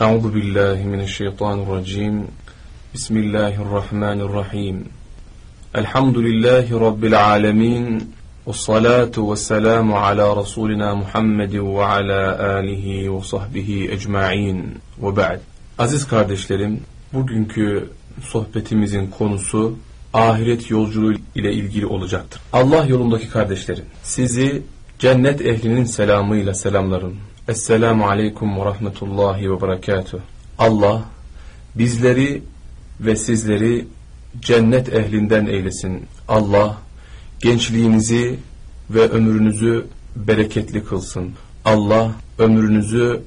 أعوذ بالله من الشيطان الرجيم بسم الله الرحمن الرحيم الحمد لله رب العالمين والصلاة والسلام على رسولنا محمد وعلى آله وصحبه أجمعين وبعد Aziz kardeşlerim, bugünkü sohbetimizin konusu ahiret yolculuğu ile ilgili olacaktır. Allah yolundaki kardeşlerim, sizi cennet ehlinin selamıyla selamlarım. Esselamu aleyküm ve rahmetullahi ve berekatuh. Allah bizleri ve sizleri cennet ehlinden eylesin. Allah gençliğinizi ve ömrünüzü bereketli kılsın. Allah ömrünüzü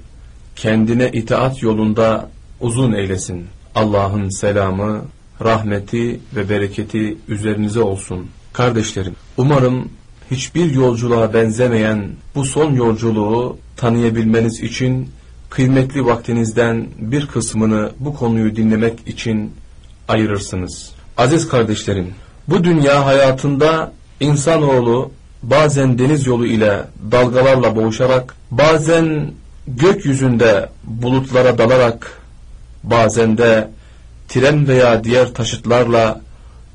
kendine itaat yolunda uzun eylesin. Allah'ın selamı, rahmeti ve bereketi üzerinize olsun. Kardeşlerim, umarım hiçbir yolculuğa benzemeyen bu son yolculuğu tanıyabilmeniz için kıymetli vaktinizden bir kısmını bu konuyu dinlemek için ayırırsınız. Aziz kardeşlerim, bu dünya hayatında insanoğlu bazen deniz yolu ile dalgalarla boğuşarak, bazen gökyüzünde bulutlara dalarak, bazen de tren veya diğer taşıtlarla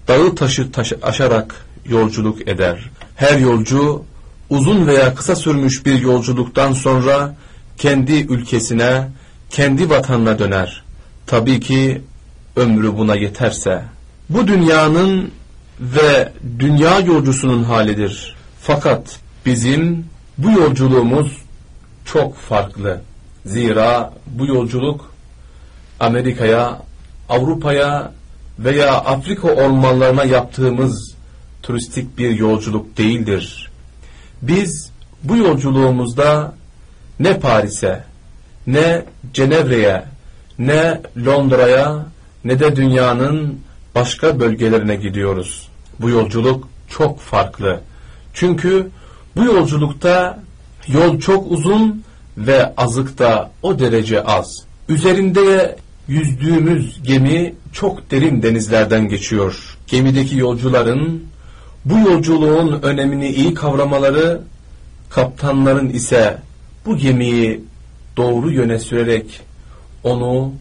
dağı taşı taşı aşarak yolculuk eder. Her yolcu uzun veya kısa sürmüş bir yolculuktan sonra kendi ülkesine, kendi vatanına döner. Tabii ki ömrü buna yeterse. Bu dünyanın ve dünya yolcusunun halidir. Fakat bizim bu yolculuğumuz çok farklı. Zira bu yolculuk Amerika'ya, Avrupa'ya veya Afrika ormanlarına yaptığımız turistik bir yolculuk değildir. Biz bu yolculuğumuzda ne Paris'e, ne Cenevre'ye, ne Londra'ya, ne de dünyanın başka bölgelerine gidiyoruz. Bu yolculuk çok farklı. Çünkü bu yolculukta yol çok uzun ve azık da o derece az. Üzerinde yüzdüğümüz gemi çok derin denizlerden geçiyor. Gemideki yolcuların bu yolculuğun önemini iyi kavramaları, kaptanların ise bu gemiyi doğru yöne sürerek onu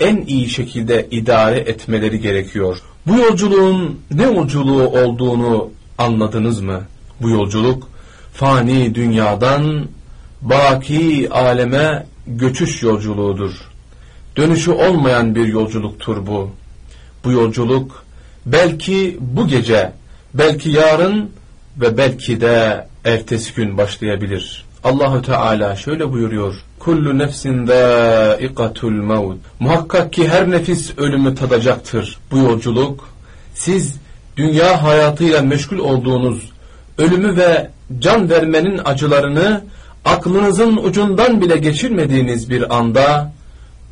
en iyi şekilde idare etmeleri gerekiyor. Bu yolculuğun ne yolculuğu olduğunu anladınız mı? Bu yolculuk fani dünyadan baki aleme göçüş yolculuğudur. Dönüşü olmayan bir yolculuktur bu. Bu yolculuk belki bu gece, belki yarın ve belki de ertesi gün başlayabilir. Allahü Teala şöyle buyuruyor. Kullu nefsin zâikatul mevd. Muhakkak ki her nefis ölümü tadacaktır. Bu yolculuk siz dünya hayatıyla meşgul olduğunuz ölümü ve can vermenin acılarını aklınızın ucundan bile geçirmediğiniz bir anda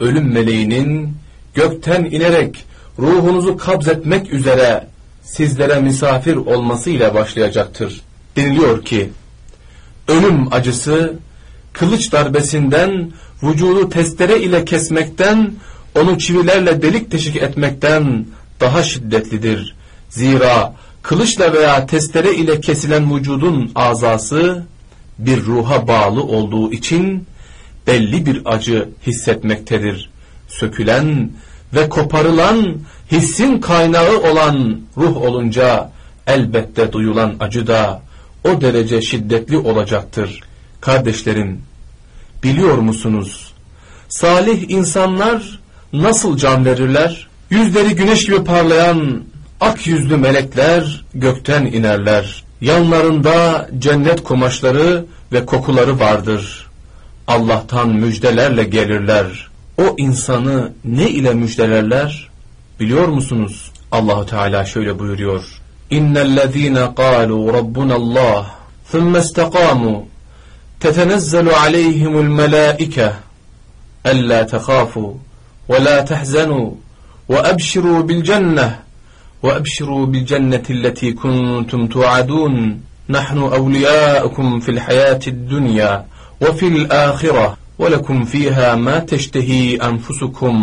ölüm meleğinin gökten inerek ruhunuzu kabzetmek üzere sizlere misafir olmasıyla başlayacaktır. Deniliyor ki ölüm acısı kılıç darbesinden vücudu testere ile kesmekten onu çivilerle delik deşik etmekten daha şiddetlidir. Zira kılıçla veya testere ile kesilen vücudun azası bir ruha bağlı olduğu için belli bir acı hissetmektedir. Sökülen ve koparılan hissin kaynağı olan ruh olunca elbette duyulan acı da o derece şiddetli olacaktır. Kardeşlerim, biliyor musunuz? Salih insanlar nasıl can verirler? Yüzleri güneş gibi parlayan ak yüzlü melekler gökten inerler. Yanlarında cennet kumaşları ve kokuları vardır. Allah'tan müjdelerle gelirler. O insanı ne ile müjdelerler? Biliyor musunuz? Allahu Teala şöyle buyuruyor. İnnellezîne kâlû rabbunallâh thumma istaqâmû tetenezzelu aleyhimul melâike ellâ tehâfû ve lâ tehzenû ve ebşirû bil cenneh ve ebşirû bil cenneti alleti kuntum tu'adûn nahnu evliyâukum fil hayâtid dünya ve fil âhireh وَلَكُمْ ف۪يهَا مَا تَشْتَه۪ي أَنْفُسُكُمْ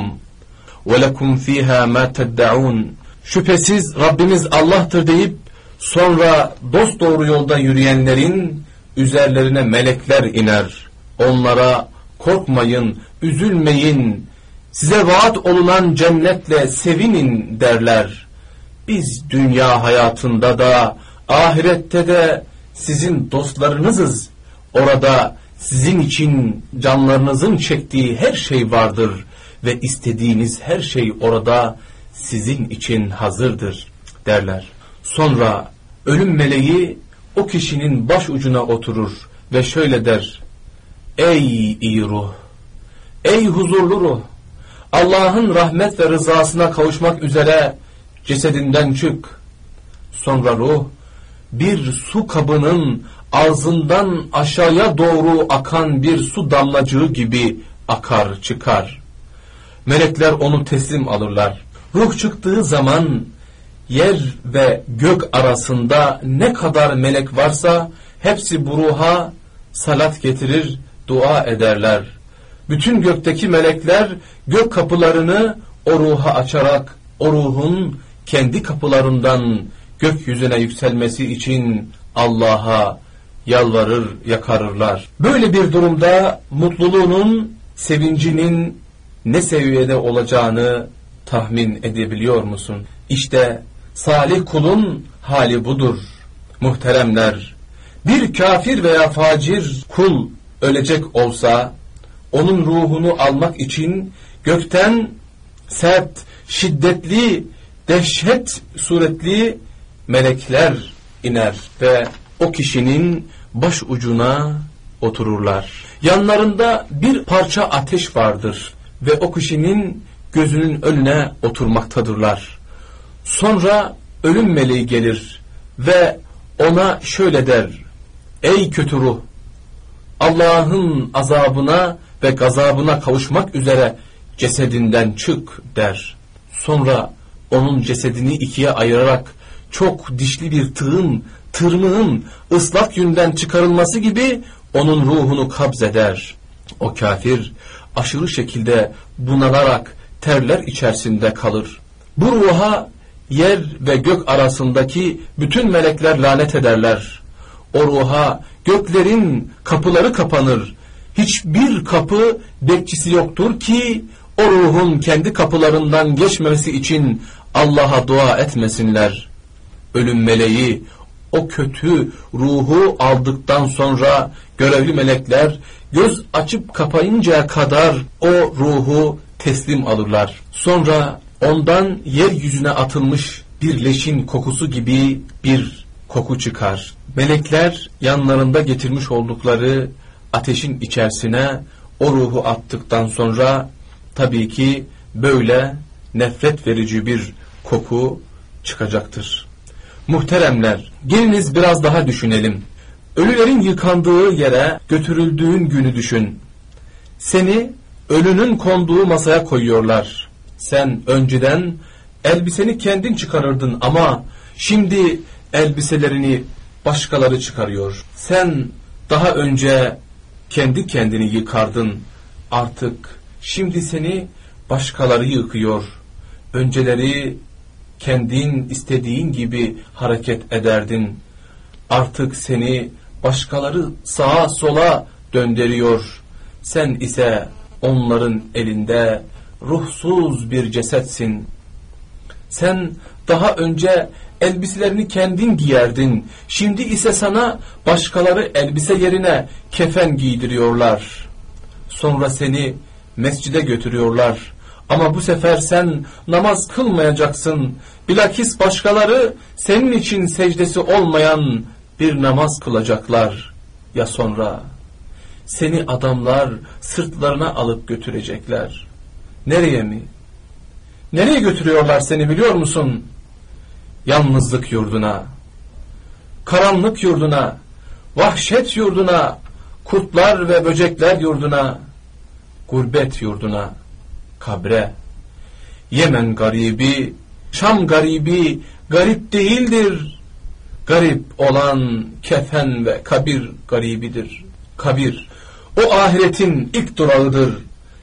وَلَكُمْ ف۪يهَا مَا تَدَّعُونَ Şüphesiz Rabbimiz Allah'tır deyip sonra dost doğru yolda yürüyenlerin üzerlerine melekler iner. Onlara korkmayın, üzülmeyin, size vaat olunan cennetle sevinin derler. Biz dünya hayatında da ahirette de sizin dostlarınızız. Orada sizin için canlarınızın çektiği her şey vardır ve istediğiniz her şey orada sizin için hazırdır derler. Sonra ölüm meleği o kişinin baş ucuna oturur ve şöyle der. Ey iyi ruh! Ey huzurlu ruh! Allah'ın rahmet ve rızasına kavuşmak üzere cesedinden çık. Sonra ruh bir su kabının ağzından aşağıya doğru akan bir su damlacığı gibi akar çıkar. Melekler onu teslim alırlar. Ruh çıktığı zaman yer ve gök arasında ne kadar melek varsa hepsi bu ruha salat getirir, dua ederler. Bütün gökteki melekler gök kapılarını o ruha açarak o ruhun kendi kapılarından gökyüzüne yükselmesi için Allah'a yalvarır, yakarırlar. Böyle bir durumda mutluluğunun, sevincinin ne seviyede olacağını tahmin edebiliyor musun? İşte salih kulun hali budur. Muhteremler, bir kafir veya facir kul ölecek olsa, onun ruhunu almak için gökten sert, şiddetli, dehşet suretli melekler iner ve o kişinin baş ucuna otururlar. Yanlarında bir parça ateş vardır ve o kişinin gözünün önüne oturmaktadırlar. Sonra ölüm meleği gelir ve ona şöyle der. Ey kötü ruh! Allah'ın azabına ve gazabına kavuşmak üzere cesedinden çık der. Sonra onun cesedini ikiye ayırarak çok dişli bir tığın, tırmığın ıslak yünden çıkarılması gibi onun ruhunu kabzeder. O kafir aşırı şekilde bunalarak terler içerisinde kalır. Bu ruha yer ve gök arasındaki bütün melekler lanet ederler. O ruha göklerin kapıları kapanır. Hiçbir kapı bekçisi yoktur ki o ruhun kendi kapılarından geçmemesi için Allah'a dua etmesinler. Ölüm meleği o kötü ruhu aldıktan sonra görevli melekler göz açıp kapayıncaya kadar o ruhu teslim alırlar. Sonra ondan yeryüzüne atılmış bir leşin kokusu gibi bir koku çıkar. Melekler yanlarında getirmiş oldukları ateşin içerisine o ruhu attıktan sonra tabii ki böyle nefret verici bir koku çıkacaktır. Muhteremler, geliniz biraz daha düşünelim. Ölülerin yıkandığı yere götürüldüğün günü düşün. Seni ölünün konduğu masaya koyuyorlar. Sen önceden elbiseni kendin çıkarırdın ama şimdi elbiselerini başkaları çıkarıyor. Sen daha önce kendi kendini yıkardın. Artık şimdi seni başkaları yıkıyor. Önceleri kendin istediğin gibi hareket ederdin. Artık seni başkaları sağa sola döndürüyor. Sen ise onların elinde ruhsuz bir cesetsin. Sen daha önce elbiselerini kendin giyerdin. Şimdi ise sana başkaları elbise yerine kefen giydiriyorlar. Sonra seni mescide götürüyorlar. Ama bu sefer sen namaz kılmayacaksın. Bilakis başkaları senin için secdesi olmayan bir namaz kılacaklar. Ya sonra seni adamlar sırtlarına alıp götürecekler. Nereye mi? Nereye götürüyorlar seni biliyor musun? Yalnızlık yurduna, karanlık yurduna, vahşet yurduna, kurtlar ve böcekler yurduna, gurbet yurduna, kabre. Yemen garibi, Şam garibi, garip değildir. Garip olan kefen ve kabir garibidir. Kabir, o ahiretin ilk durağıdır.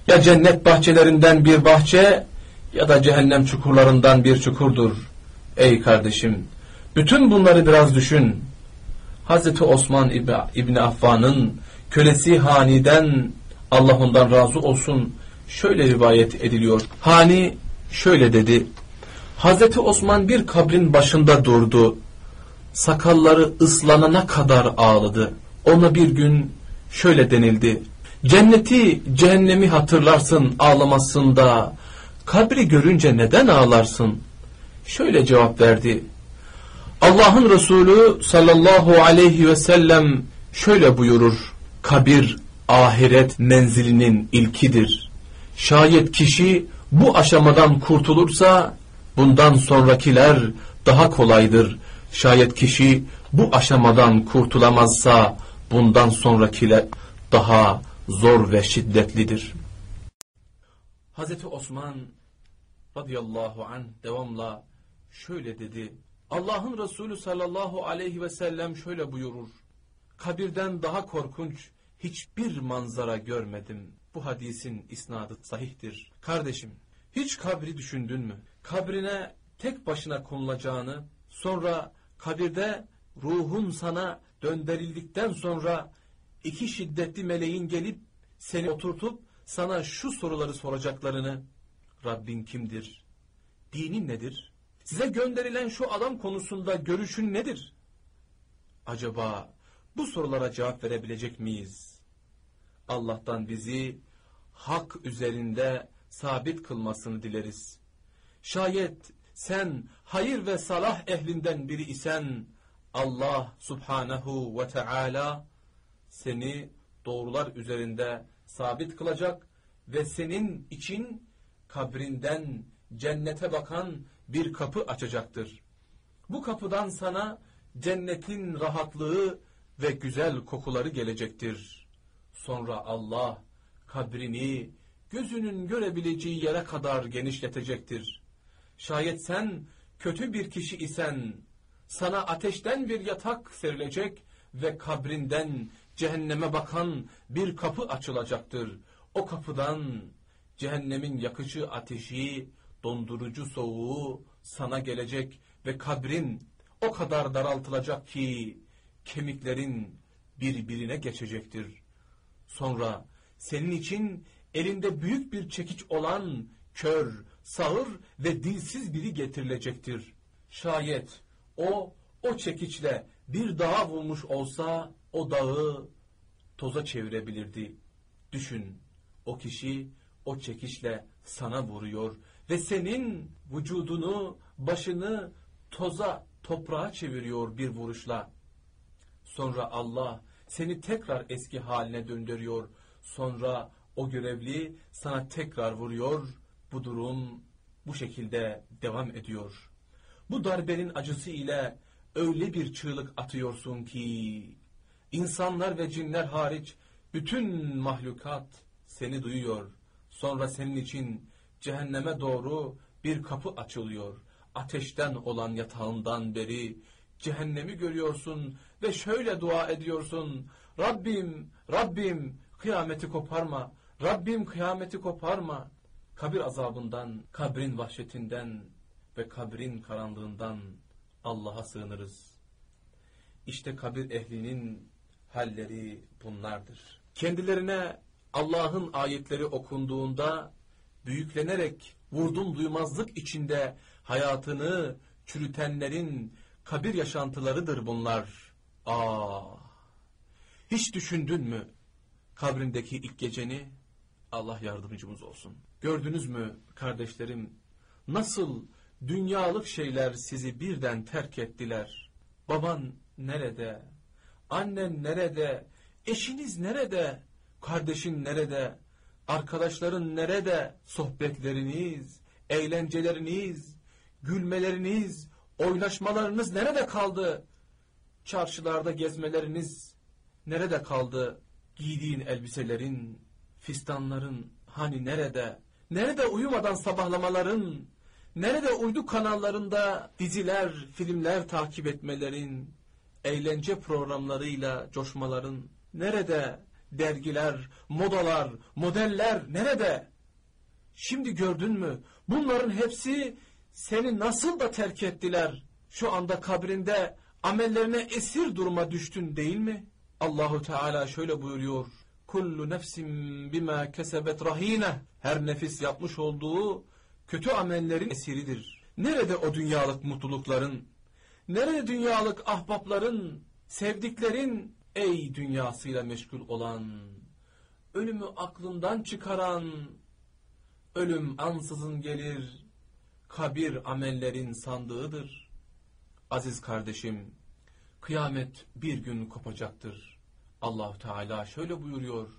Ya cennet bahçelerinden bir bahçe ya da cehennem çukurlarından bir çukurdur. Ey kardeşim, bütün bunları biraz düşün. Hazreti Osman İbni Affan'ın kölesi haniden Allah ondan razı olsun şöyle rivayet ediliyor. Hani şöyle dedi. Hazreti Osman bir kabrin başında durdu. Sakalları ıslanana kadar ağladı. Ona bir gün şöyle denildi. Cenneti, cehennemi hatırlarsın ağlamasında. Kabri görünce neden ağlarsın? Şöyle cevap verdi. Allah'ın Resulü sallallahu aleyhi ve sellem şöyle buyurur. Kabir ahiret menzilinin ilkidir. Şayet kişi bu aşamadan kurtulursa bundan sonrakiler daha kolaydır. Şayet kişi bu aşamadan kurtulamazsa bundan sonrakiler daha zor ve şiddetlidir. Hazreti Osman radıyallahu an devamla şöyle dedi. Allah'ın Resulü sallallahu aleyhi ve sellem şöyle buyurur. Kabirden daha korkunç hiçbir manzara görmedim. Bu hadisin isnadı sahihtir. Kardeşim, hiç kabri düşündün mü? Kabrine tek başına konulacağını, sonra kabirde ruhun sana döndürüldükten sonra iki şiddetli meleğin gelip seni oturtup sana şu soruları soracaklarını, Rabbin kimdir? Dinin nedir? Size gönderilen şu adam konusunda görüşün nedir? Acaba bu sorulara cevap verebilecek miyiz? Allah'tan bizi hak üzerinde sabit kılmasını dileriz. Şayet sen hayır ve salah ehlinden biri isen Allah subhanahu ve teala seni doğrular üzerinde sabit kılacak ve senin için kabrinden cennete bakan bir kapı açacaktır. Bu kapıdan sana cennetin rahatlığı ve güzel kokuları gelecektir. Sonra Allah kabrini gözünün görebileceği yere kadar genişletecektir. Şayet sen kötü bir kişi isen sana ateşten bir yatak serilecek ve kabrinden cehenneme bakan bir kapı açılacaktır. O kapıdan cehennemin yakıcı ateşi, dondurucu soğuğu sana gelecek ve kabrin o kadar daraltılacak ki kemiklerin birbirine geçecektir. Sonra senin için elinde büyük bir çekiç olan kör, sağır ve dilsiz biri getirilecektir. Şayet o, o çekiçle bir dağa vurmuş olsa o dağı toza çevirebilirdi. Düşün, o kişi o çekişle sana vuruyor ve senin vücudunu, başını toza, toprağa çeviriyor bir vuruşla. Sonra Allah seni tekrar eski haline döndürüyor. Sonra o görevli sana tekrar vuruyor. Bu durum bu şekilde devam ediyor. Bu darbenin acısı ile öyle bir çığlık atıyorsun ki insanlar ve cinler hariç bütün mahlukat seni duyuyor. Sonra senin için cehenneme doğru bir kapı açılıyor. Ateşten olan yatağından beri cehennemi görüyorsun ve şöyle dua ediyorsun. Rabbim, Rabbim kıyameti koparma. Rabbim kıyameti koparma. Kabir azabından, kabrin vahşetinden ve kabrin karanlığından Allah'a sığınırız. İşte kabir ehlinin halleri bunlardır. Kendilerine Allah'ın ayetleri okunduğunda büyüklenerek vurdum duymazlık içinde hayatını çürütenlerin kabir yaşantılarıdır bunlar. Aa, hiç düşündün mü kabrindeki ilk geceni? Allah yardımcımız olsun. Gördünüz mü kardeşlerim nasıl dünyalık şeyler sizi birden terk ettiler? Baban nerede? Annen nerede? Eşiniz nerede? Kardeşin nerede? Arkadaşların nerede? Sohbetleriniz, eğlenceleriniz, gülmeleriniz, oynaşmalarınız nerede kaldı? Çarşılarda gezmeleriniz nerede kaldı? Giydiğin elbiselerin, fistanların hani nerede? Nerede uyumadan sabahlamaların? Nerede uydu kanallarında diziler, filmler takip etmelerin, eğlence programlarıyla coşmaların? Nerede dergiler, modalar, modeller nerede? Şimdi gördün mü? Bunların hepsi seni nasıl da terk ettiler? Şu anda kabrinde amellerine esir duruma düştün değil mi? Allahu Teala şöyle buyuruyor. kullu nefsin bima kesebet rahine. Her nefis yapmış olduğu kötü amellerin esiridir. Nerede o dünyalık mutlulukların? Nerede dünyalık ahbapların, sevdiklerin ey dünyasıyla meşgul olan, ölümü aklından çıkaran, ölüm ansızın gelir, kabir amellerin sandığıdır. Aziz kardeşim, kıyamet bir gün kopacaktır. Allah Teala şöyle buyuruyor.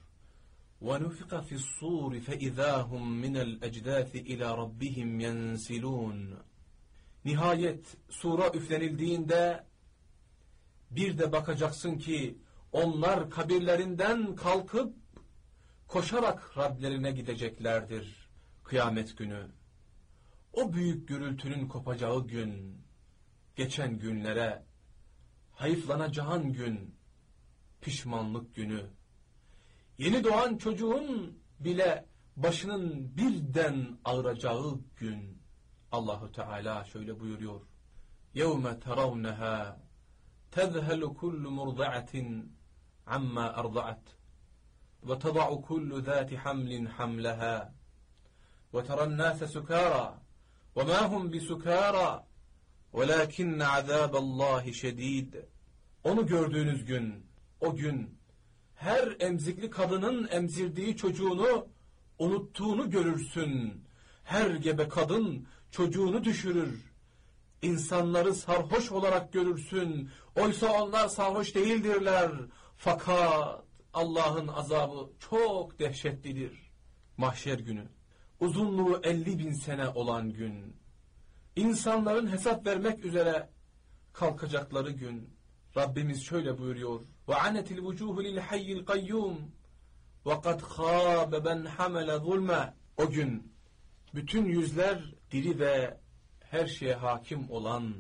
وَنُفِقَ فِي الصُّورِ فَإِذَا هُمْ مِنَ الْأَجْدَاثِ إِلَى رَبِّهِمْ يَنْسِلُونَ Nihayet sura üflenildiğinde bir de bakacaksın ki onlar kabirlerinden kalkıp koşarak Rablerine gideceklerdir kıyamet günü. O büyük gürültünün kopacağı gün, geçen günlere, hayıflanacağın gün, pişmanlık günü, yeni doğan çocuğun bile başının birden ağıracağı gün, Allahu Teala şöyle buyuruyor. يَوْمَ تَرَوْنَهَا تَذْهَلُ كُلُّ مُرْضَعَةٍ عَمَّا أَرْضَعَتْ وَتَضَعُ كُلُّ ذَاتِ حَمْلٍ حَمْلَهَا وَتَرَى النَّاسَ سُكَارَى وَمَا هُمْ بِسُكَارَى وَلَكِنَّ عَذَابَ اللّٰهِ شَد۪يدٌ Onu gördüğünüz gün, o gün her emzikli kadının emzirdiği çocuğunu unuttuğunu görürsün. Her gebe kadın çocuğunu düşürür. İnsanları sarhoş olarak görürsün. Oysa onlar sarhoş değildirler. Fakat Allah'ın azabı çok dehşetlidir. Mahşer günü. Uzunluğu elli bin sene olan gün. İnsanların hesap vermek üzere kalkacakları gün. Rabbimiz şöyle buyuruyor. وَعَنَتِ الْوُجُوهُ لِلْحَيِّ الْقَيُّومِ وَقَدْ خَابَ بَنْ حَمَلَ ظُلْمًا O gün bütün yüzler diri ve her şeye hakim olan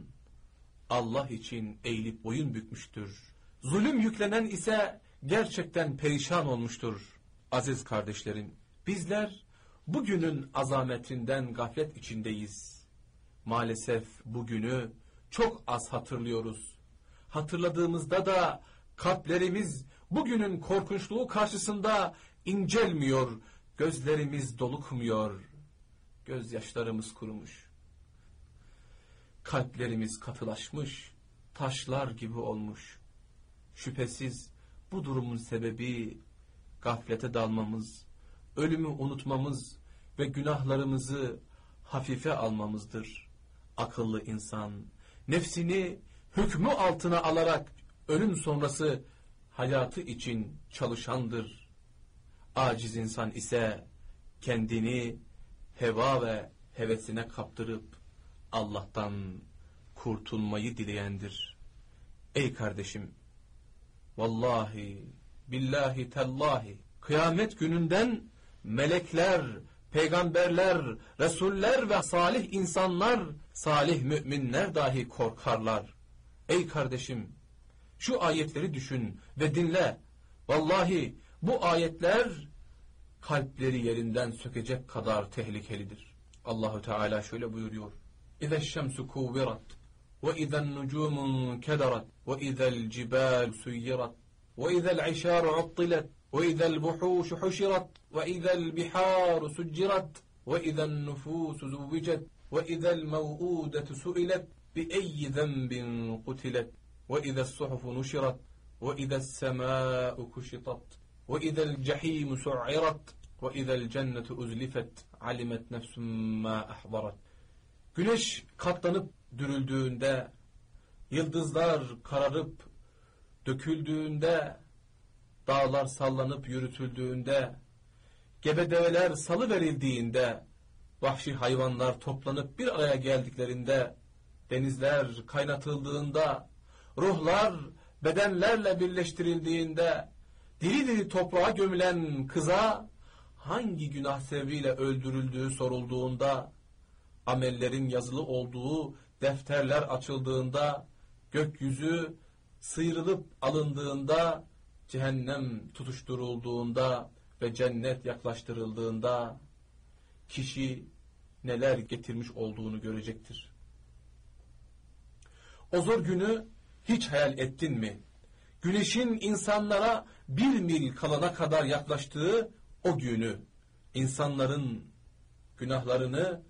Allah için eğilip boyun bükmüştür. Zulüm yüklenen ise gerçekten perişan olmuştur. Aziz kardeşlerim, bizler bugünün azametinden gaflet içindeyiz. Maalesef bugünü çok az hatırlıyoruz. Hatırladığımızda da kalplerimiz bugünün korkunçluğu karşısında incelmiyor, gözlerimiz dolukmuyor, gözyaşlarımız kurumuş. Kalplerimiz katılaşmış, taşlar gibi olmuş. Şüphesiz bu durumun sebebi gaflete dalmamız, ölümü unutmamız ve günahlarımızı hafife almamızdır. Akıllı insan nefsini hükmü altına alarak ölüm sonrası hayatı için çalışandır. Aciz insan ise kendini heva ve hevesine kaptırıp Allah'tan kurtulmayı dileyendir. Ey kardeşim, vallahi, billahi, tellahi, kıyamet gününden melekler, peygamberler, resuller ve salih insanlar, salih müminler dahi korkarlar. Ey kardeşim, şu ayetleri düşün ve dinle. Vallahi bu ayetler kalpleri yerinden sökecek kadar tehlikelidir. Allahu Teala şöyle buyuruyor. İza şemsu kuvirat ve iza nucumun kederat ve iza'l cibal suyirat ve وإذا البحوش حشرت وإذا البحار سجرت وإذا النفوس زوجت وإذا الموؤودة سئلت بأي ذنب قتلت؟ وإذا الصحف نشرت وإذا السماء كشطت وإذا الجحيم سعرت وإذا الجنة أزلفت علمت نفس ما أحضرت. Güneş katlanıp dürüldüğünde, yıldızlar kararıp döküldüğünde, dağlar sallanıp yürütüldüğünde, gebe develer salı verildiğinde, vahşi hayvanlar toplanıp bir araya geldiklerinde, denizler kaynatıldığında, ruhlar bedenlerle birleştirildiğinde, diri diri toprağa gömülen kıza hangi günah sebebiyle öldürüldüğü sorulduğunda, amellerin yazılı olduğu defterler açıldığında, gökyüzü sıyrılıp alındığında, cehennem tutuşturulduğunda ve cennet yaklaştırıldığında, kişi neler getirmiş olduğunu görecektir. O zor günü hiç hayal ettin mi? güneşin insanlara bir mil kalana kadar yaklaştığı o günü, insanların günahlarını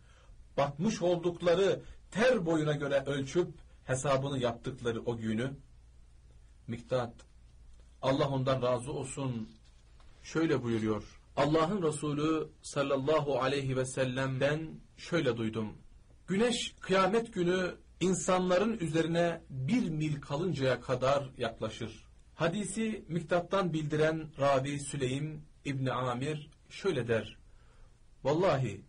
batmış oldukları ter boyuna göre ölçüp hesabını yaptıkları o günü, Miktat, Allah ondan razı olsun, şöyle buyuruyor. Allah'ın Resulü sallallahu aleyhi ve sellem'den şöyle duydum. Güneş kıyamet günü insanların üzerine bir mil kalıncaya kadar yaklaşır. Hadisi Miktat'tan bildiren Rabi Süleym İbni Amir şöyle der. Vallahi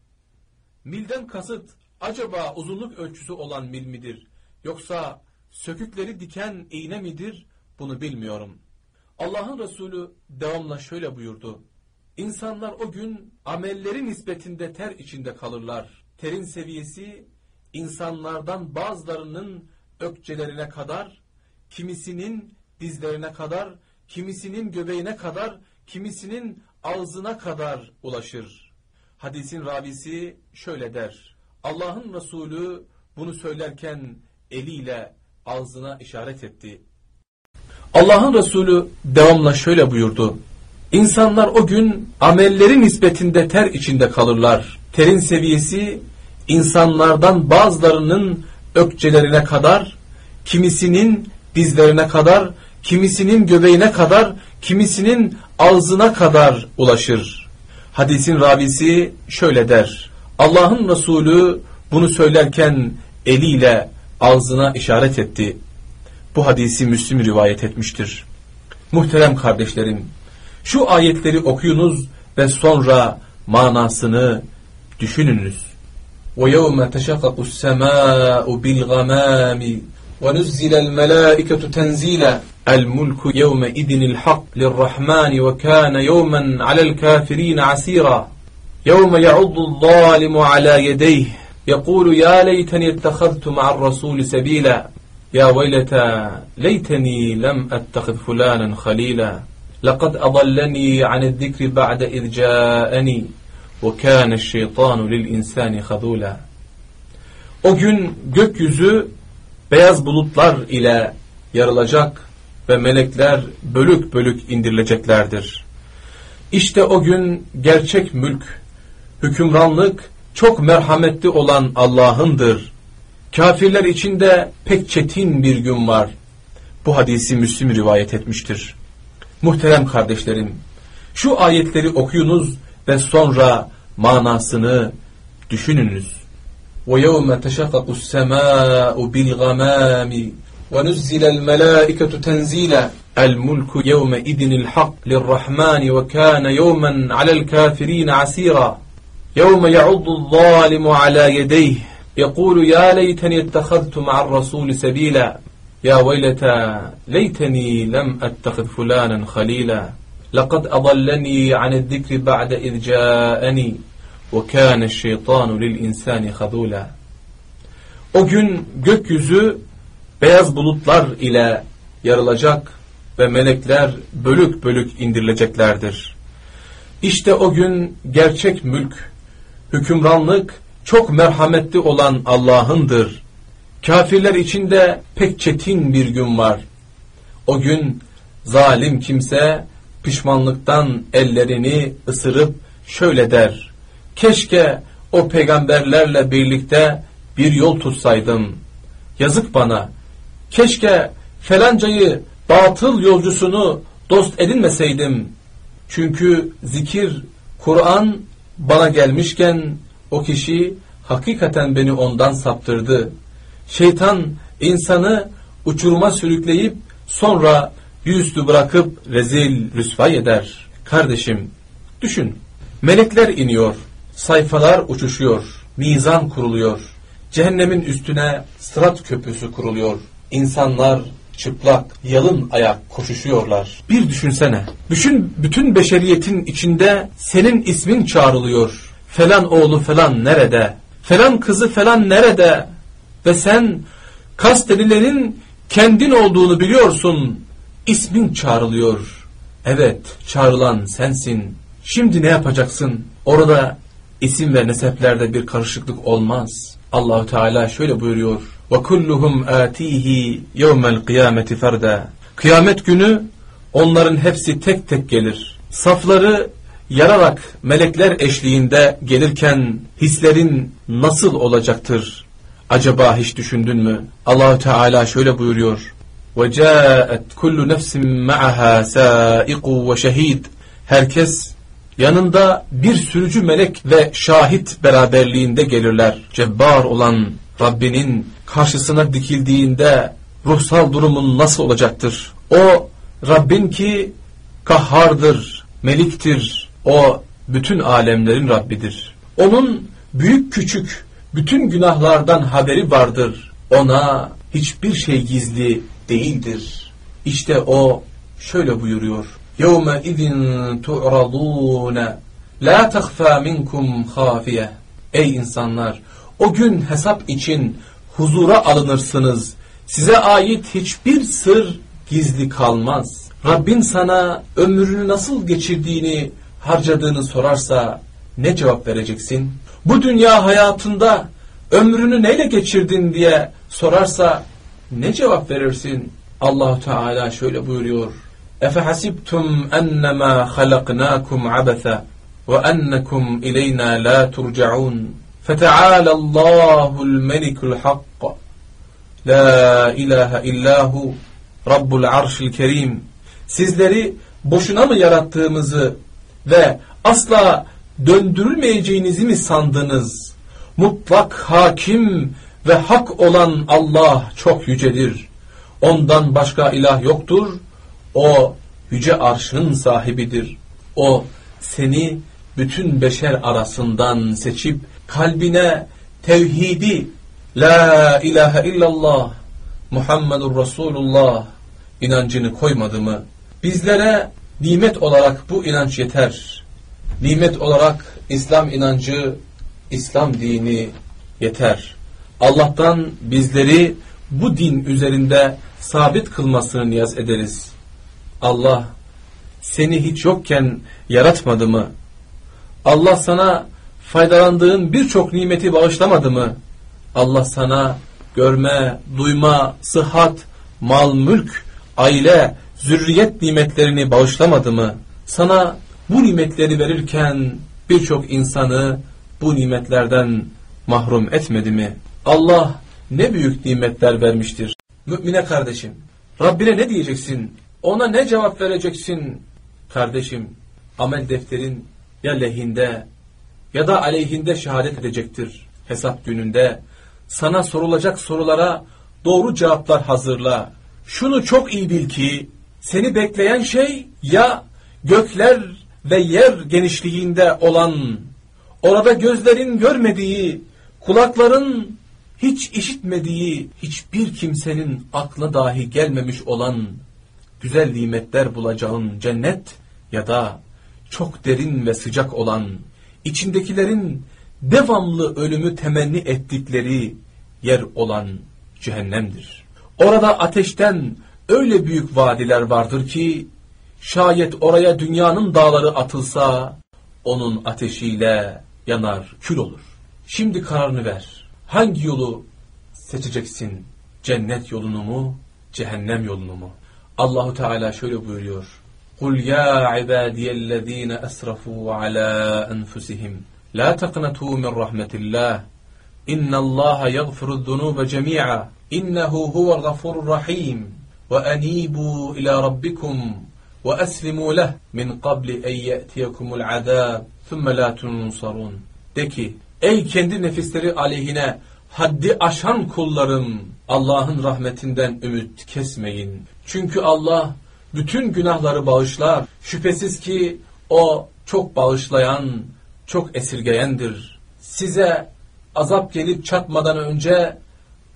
milden kasıt acaba uzunluk ölçüsü olan mil midir? Yoksa sökükleri diken iğne midir? Bunu bilmiyorum. Allah'ın Resulü devamla şöyle buyurdu. İnsanlar o gün amelleri nispetinde ter içinde kalırlar. Terin seviyesi insanlardan bazılarının ökçelerine kadar, kimisinin dizlerine kadar, kimisinin göbeğine kadar, kimisinin ağzına kadar ulaşır. Hadisin ravisi şöyle der. Allah'ın Resulü bunu söylerken eliyle ağzına işaret etti. Allah'ın Resulü devamla şöyle buyurdu. İnsanlar o gün amelleri nispetinde ter içinde kalırlar. Terin seviyesi insanlardan bazılarının ökçelerine kadar, kimisinin dizlerine kadar, kimisinin göbeğine kadar, kimisinin ağzına kadar ulaşır. Hadisin ravisi şöyle der. Allah'ın Resulü bunu söylerken eliyle ağzına işaret etti. Bu hadisi Müslim rivayet etmiştir. Muhterem kardeşlerim, şu ayetleri okuyunuz ve sonra manasını düşününüz. وَيَوْمَ تَشَقَقُ السَّمَاءُ بِالْغَمَامِ وَنُزِّلَ الْمَلَائِكَةُ تَنْزِيلًا الْمُلْكُ يَوْمَئِذٍ الْحَقِّ لِلرَّحْمَنِ وَكَانَ يَوْمًا عَلَى الْكَافِرِينَ عَسِيرًا يَوْمَ يَعُضُّ الظَّالِمُ عَلَى يَدَيْهِ يَقُولُ يَا لَيْتَنِي اتَّخَذْتُ مَعَ الرَّسُولِ سَبِيلًا يا ويلتى ليتني لم أتخذ فلانا خليلا لقد أضلني عن الذكر بعد إذ جاءني وكان الشيطان للإنسان خذولا O gün gökyüzü beyaz bulutlar ile yarılacak ve melekler bölük bölük indirileceklerdir. İşte o gün gerçek mülk, hükümranlık çok merhametli olan Allah'ındır. Kafirler içinde pek çetin bir gün var. Bu hadisi Müslim rivayet etmiştir. Muhterem kardeşlerim, şu ayetleri okuyunuz ve sonra manasını düşününüz. وَيَوْمَ تَشَقَقُ السَّمَاءُ بِالْغَمَامِ وَنُزِّلَ الْمَلَائِكَةُ تَنْزِيلًا الْمُلْكُ يَوْمَئِذٍ الْحَقِّ لِلرَّحْمَنِ وَكَانَ يَوْمًا عَلَى الْكَافِرِينَ عَسِيرًا يَوْمَ يَعُضُّ الظَّالِمُ عَلَى يَدَيْهِ يقول يا ليتني اتخذت مع الرسول سبيلا يا ويلتى ليتني لم أتخذ فلانا خليلا لقد أضلني عن الذكر بعد إذ جاءني وكان الشيطان للإنسان خذولا O gün gökyüzü beyaz bulutlar ile yarılacak ve melekler bölük bölük indirileceklerdir. İşte o gün gerçek mülk, hükümranlık çok merhametli olan Allah'ındır. Kafirler içinde pek çetin bir gün var. O gün zalim kimse pişmanlıktan ellerini ısırıp şöyle der. Keşke o peygamberlerle birlikte bir yol tutsaydım. Yazık bana. Keşke felancayı batıl yolcusunu dost edinmeseydim. Çünkü zikir, Kur'an bana gelmişken o kişi hakikaten beni ondan saptırdı. Şeytan insanı uçuruma sürükleyip sonra yüzüstü bırakıp rezil rüsvay eder. Kardeşim düşün. Melekler iniyor. Sayfalar uçuşuyor. Mizan kuruluyor. Cehennemin üstüne sırat köprüsü kuruluyor. İnsanlar çıplak, yalın ayak koşuşuyorlar. Bir düşünsene. Düşün bütün beşeriyetin içinde senin ismin çağrılıyor falan oğlu falan nerede? Falan kızı falan nerede? Ve sen kastedilenin kendin olduğunu biliyorsun. İsmin çağrılıyor. Evet, çağrılan sensin. Şimdi ne yapacaksın? Orada isim ve neseplerde bir karışıklık olmaz. Allahu Teala şöyle buyuruyor. Ve kulluhum atihi yevmel kıyameti ferda. Kıyamet günü onların hepsi tek tek gelir. Safları yararak melekler eşliğinde gelirken hislerin nasıl olacaktır? Acaba hiç düşündün mü? Allahü Teala şöyle buyuruyor. وَجَاءَتْ كُلُّ نَفْسٍ مَعَهَا سَائِقُ وَشَهِيدٌ Herkes yanında bir sürücü melek ve şahit beraberliğinde gelirler. Cebbar olan Rabbinin karşısına dikildiğinde ruhsal durumun nasıl olacaktır? O Rabbin ki kahhardır, meliktir. O bütün alemlerin Rabbidir. Onun büyük küçük bütün günahlardan haberi vardır. Ona hiçbir şey gizli değildir. İşte o şöyle buyuruyor. يَوْمَ اِذٍ تُعْرَضُونَ لَا تَخْفَى مِنْكُمْ خَافِيَةً Ey insanlar! O gün hesap için huzura alınırsınız. Size ait hiçbir sır gizli kalmaz. Rabbin sana ömrünü nasıl geçirdiğini, harcadığını sorarsa ne cevap vereceksin? Bu dünya hayatında ömrünü neyle geçirdin diye sorarsa ne cevap verirsin? Allah Teala şöyle buyuruyor. Efe hasibtum ennema halaknakum abasa ve ennekum ileyna la turcaun. Feteala Allahul melikul hakk. La ilahe illahu Rabbul arşil kerim. Sizleri boşuna mı yarattığımızı ve asla döndürülmeyeceğinizi mi sandınız? Mutlak hakim ve hak olan Allah çok yücedir. Ondan başka ilah yoktur. O yüce arşın sahibidir. O seni bütün beşer arasından seçip kalbine tevhidi La ilahe illallah Muhammedur Resulullah inancını koymadı mı? Bizlere nimet olarak bu inanç yeter. Nimet olarak İslam inancı, İslam dini yeter. Allah'tan bizleri bu din üzerinde sabit kılmasını niyaz ederiz. Allah seni hiç yokken yaratmadı mı? Allah sana faydalandığın birçok nimeti bağışlamadı mı? Allah sana görme, duyma, sıhhat, mal, mülk, aile, zürriyet nimetlerini bağışlamadı mı? Sana bu nimetleri verirken birçok insanı bu nimetlerden mahrum etmedi mi? Allah ne büyük nimetler vermiştir. Mümine kardeşim, Rabbine ne diyeceksin? Ona ne cevap vereceksin? Kardeşim, amel defterin ya lehinde ya da aleyhinde şehadet edecektir hesap gününde. Sana sorulacak sorulara doğru cevaplar hazırla. Şunu çok iyi bil ki seni bekleyen şey ya gökler ve yer genişliğinde olan, orada gözlerin görmediği, kulakların hiç işitmediği, hiçbir kimsenin aklına dahi gelmemiş olan güzel nimetler bulacağın cennet ya da çok derin ve sıcak olan, içindekilerin devamlı ölümü temenni ettikleri yer olan cehennemdir. Orada ateşten öyle büyük vadiler vardır ki, şayet oraya dünyanın dağları atılsa, onun ateşiyle yanar, kül olur. Şimdi kararını ver. Hangi yolu seçeceksin? Cennet yolunu mu, cehennem yolunu mu? Allahu Teala şöyle buyuruyor. قُلْ يَا عِبَادِيَ الَّذ۪ينَ أَسْرَفُوا عَلَى أَنفُسِهِمْ لَا تَقْنَتُوا مِنْ رَحْمَةِ اللّٰهِ إِنَّ اللّٰهَ يَغْفِرُ الذُّنُوبَ جَمِيعًا إِنَّهُ هُوَ الغَّفُورُ الرَّحِيمُ وَأَنِيبُوا إِلَى رَبِّكُمْ وَأَسْلِمُوا لَهُ مِنْ قَبْلِ اَنْ يَأْتِيَكُمُ الْعَذَابُ ثُمَّ لَا تُنْصَرُونَ De ki, ey kendi nefisleri aleyhine haddi aşan kullarım, Allah'ın rahmetinden ümit kesmeyin. Çünkü Allah bütün günahları bağışlar. Şüphesiz ki O çok bağışlayan, çok esirgeyendir. Size azap gelip çatmadan önce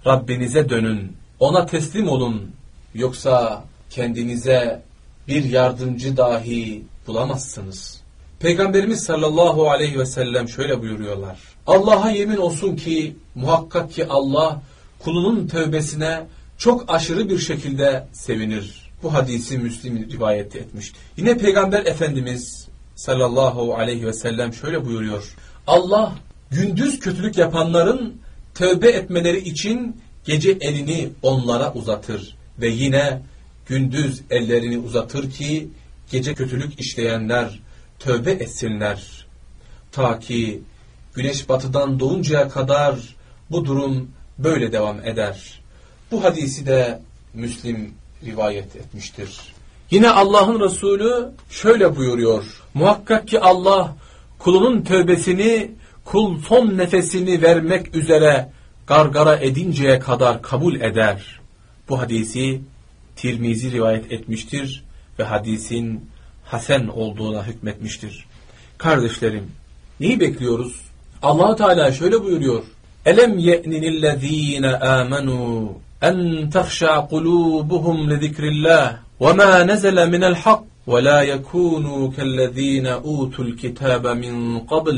Rabbinize dönün, ona teslim olun. Yoksa kendinize bir yardımcı dahi bulamazsınız. Peygamberimiz sallallahu aleyhi ve sellem şöyle buyuruyorlar. Allah'a yemin olsun ki muhakkak ki Allah kulunun tövbesine çok aşırı bir şekilde sevinir. Bu hadisi Müslim rivayet etmiştir. Yine Peygamber Efendimiz sallallahu aleyhi ve sellem şöyle buyuruyor. Allah gündüz kötülük yapanların tövbe etmeleri için gece elini onlara uzatır ve yine gündüz ellerini uzatır ki gece kötülük işleyenler tövbe etsinler. Ta ki güneş batıdan doğuncaya kadar bu durum böyle devam eder. Bu hadisi de Müslim rivayet etmiştir. Yine Allah'ın Resulü şöyle buyuruyor. Muhakkak ki Allah kulunun tövbesini kul son nefesini vermek üzere gargara edinceye kadar kabul eder. Bu hadisi Tirmizi rivayet etmiştir ve hadisin hasen olduğuna hükmetmiştir. Kardeşlerim, neyi bekliyoruz? allah Teala şöyle buyuruyor. Elem ye'ninillezine amenu en tahşa kulubuhum lezikrillah ve ma nezele minel hak ve la yekunu kellezine utul kitaba min qabl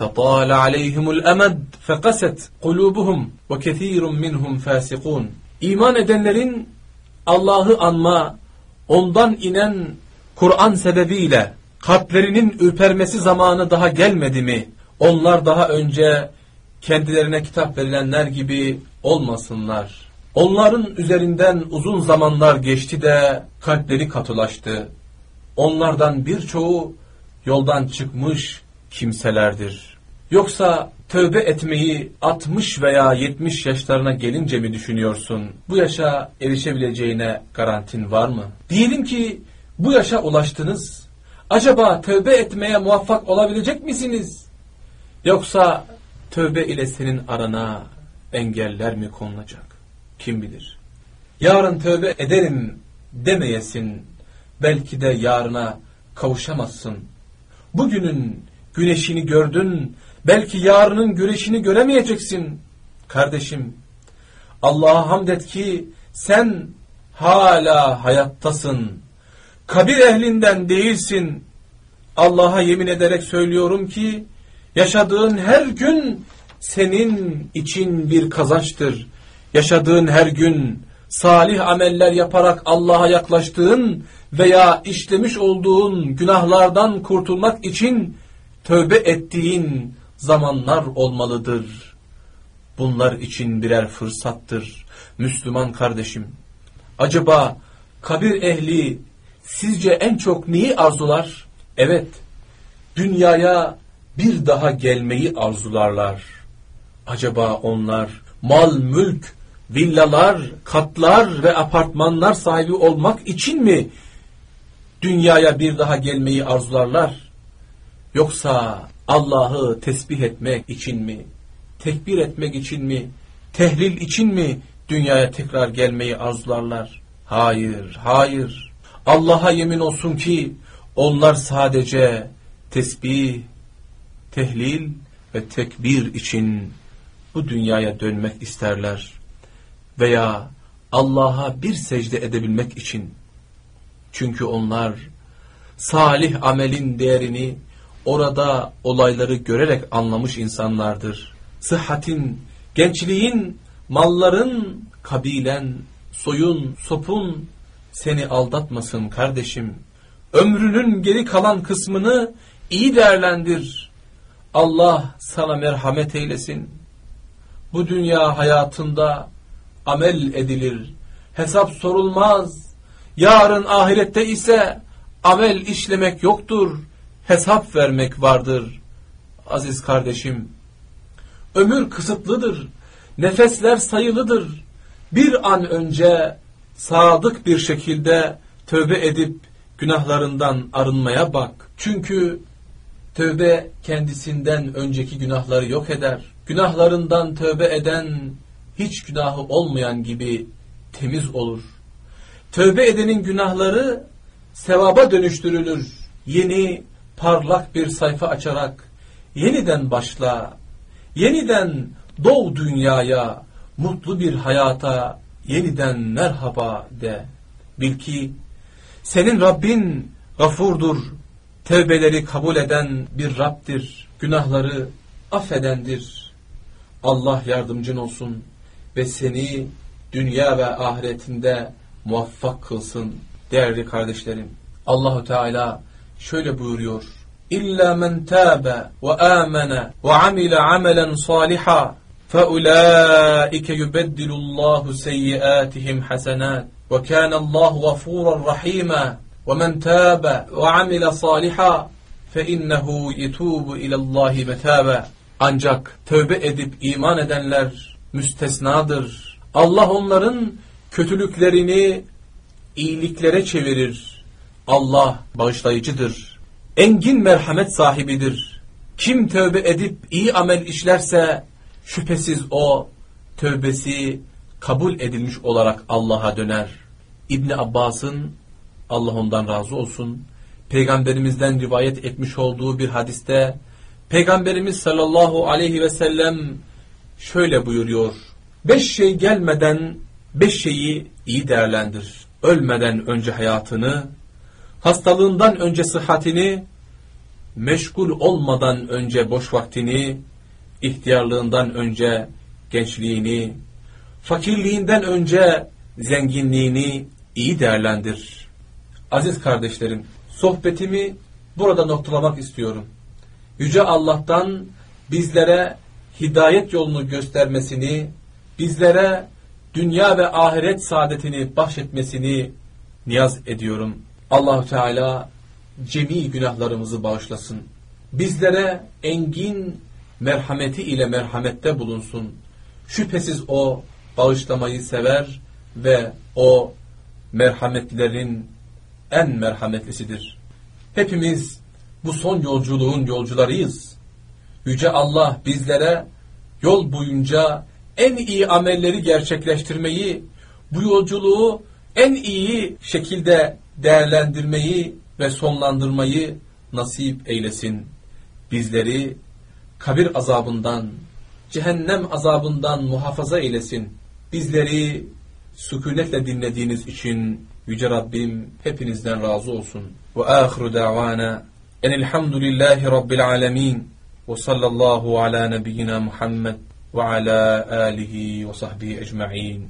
فطال عليهم الأمد فقست قلوبهم وكثير منهم فاسقون İman edenlerin Allah'ı anma, ondan inen Kur'an sebebiyle kalplerinin ürpermesi zamanı daha gelmedi mi? Onlar daha önce kendilerine kitap verilenler gibi olmasınlar. Onların üzerinden uzun zamanlar geçti de kalpleri katılaştı. Onlardan birçoğu yoldan çıkmış kimselerdir. Yoksa tövbe etmeyi 60 veya 70 yaşlarına gelince mi düşünüyorsun? Bu yaşa erişebileceğine garantin var mı? Diyelim ki bu yaşa ulaştınız. Acaba tövbe etmeye muvaffak olabilecek misiniz? Yoksa tövbe ile senin arana engeller mi konulacak? Kim bilir? Yarın tövbe ederim demeyesin. Belki de yarına kavuşamazsın. Bugünün güneşini gördün, belki yarının güneşini göremeyeceksin. Kardeşim, Allah'a hamd et ki sen hala hayattasın. Kabir ehlinden değilsin. Allah'a yemin ederek söylüyorum ki yaşadığın her gün senin için bir kazançtır. Yaşadığın her gün salih ameller yaparak Allah'a yaklaştığın veya işlemiş olduğun günahlardan kurtulmak için tövbe ettiğin zamanlar olmalıdır. Bunlar için birer fırsattır. Müslüman kardeşim, acaba kabir ehli sizce en çok neyi arzular? Evet, dünyaya bir daha gelmeyi arzularlar. Acaba onlar mal, mülk, villalar, katlar ve apartmanlar sahibi olmak için mi dünyaya bir daha gelmeyi arzularlar? Yoksa Allah'ı tesbih etmek için mi, tekbir etmek için mi, tehlil için mi dünyaya tekrar gelmeyi arzularlar? Hayır, hayır. Allah'a yemin olsun ki onlar sadece tesbih, tehlil ve tekbir için bu dünyaya dönmek isterler. Veya Allah'a bir secde edebilmek için. Çünkü onlar salih amelin değerini orada olayları görerek anlamış insanlardır. Sıhhatin, gençliğin, malların, kabilen, soyun, sopun seni aldatmasın kardeşim. Ömrünün geri kalan kısmını iyi değerlendir. Allah sana merhamet eylesin. Bu dünya hayatında amel edilir. Hesap sorulmaz. Yarın ahirette ise amel işlemek yoktur hesap vermek vardır. Aziz kardeşim, ömür kısıtlıdır, nefesler sayılıdır. Bir an önce sadık bir şekilde tövbe edip günahlarından arınmaya bak. Çünkü tövbe kendisinden önceki günahları yok eder. Günahlarından tövbe eden hiç günahı olmayan gibi temiz olur. Tövbe edenin günahları sevaba dönüştürülür. Yeni parlak bir sayfa açarak yeniden başla, yeniden doğ dünyaya, mutlu bir hayata yeniden merhaba de. Bil ki senin Rabbin gafurdur, tevbeleri kabul eden bir Rab'dir, günahları affedendir. Allah yardımcın olsun ve seni dünya ve ahiretinde muvaffak kılsın değerli kardeşlerim. Allahu Teala şöyle buyuruyor. İlla men tâbe ve âmene ve amile amelen saliha فَاُولَٰئِكَ يُبَدِّلُ اللّٰهُ سَيِّئَاتِهِمْ حَسَنَاتٍ وكان الله غفورا رحيما ومن تاب وعمل صالحا فإنه يتوب إلى الله متابا Ancak tövbe edip iman edenler müstesnadır. Allah onların kötülüklerini iyiliklere çevirir. Allah bağışlayıcıdır. Engin merhamet sahibidir. Kim tövbe edip iyi amel işlerse şüphesiz o tövbesi kabul edilmiş olarak Allah'a döner. İbni Abbas'ın Allah ondan razı olsun peygamberimizden rivayet etmiş olduğu bir hadiste peygamberimiz sallallahu aleyhi ve sellem şöyle buyuruyor. Beş şey gelmeden beş şeyi iyi değerlendir. Ölmeden önce hayatını, hastalığından önce sıhhatini, meşgul olmadan önce boş vaktini, ihtiyarlığından önce gençliğini, fakirliğinden önce zenginliğini iyi değerlendir. Aziz kardeşlerim, sohbetimi burada noktalamak istiyorum. Yüce Allah'tan bizlere hidayet yolunu göstermesini, bizlere dünya ve ahiret saadetini bahşetmesini niyaz ediyorum. Allahu Teala cemi günahlarımızı bağışlasın. Bizlere engin merhameti ile merhamette bulunsun. Şüphesiz o bağışlamayı sever ve o merhametlerin en merhametlisidir. Hepimiz bu son yolculuğun yolcularıyız. Yüce Allah bizlere yol boyunca en iyi amelleri gerçekleştirmeyi, bu yolculuğu en iyi şekilde değerlendirmeyi ve sonlandırmayı nasip eylesin. Bizleri kabir azabından, cehennem azabından muhafaza eylesin. Bizleri sükunetle dinlediğiniz için Yüce Rabbim hepinizden razı olsun. Ve ahiru davana enilhamdülillahi rabbil alemin ve sallallahu ala nebiyyina Muhammed ve ala alihi ve sahbihi ecma'in.